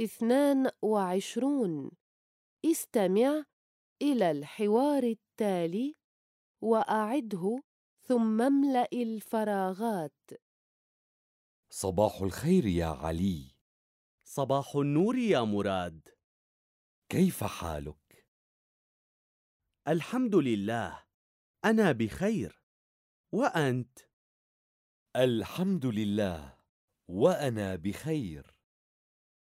اثنان وعشرون. استمع إلى الحوار التالي وأعده ثم املأ الفراغات. صباح الخير يا علي. صباح النور يا مراد. كيف حالك؟ الحمد لله. أنا بخير. وأنت؟ الحمد لله. وأنا بخير.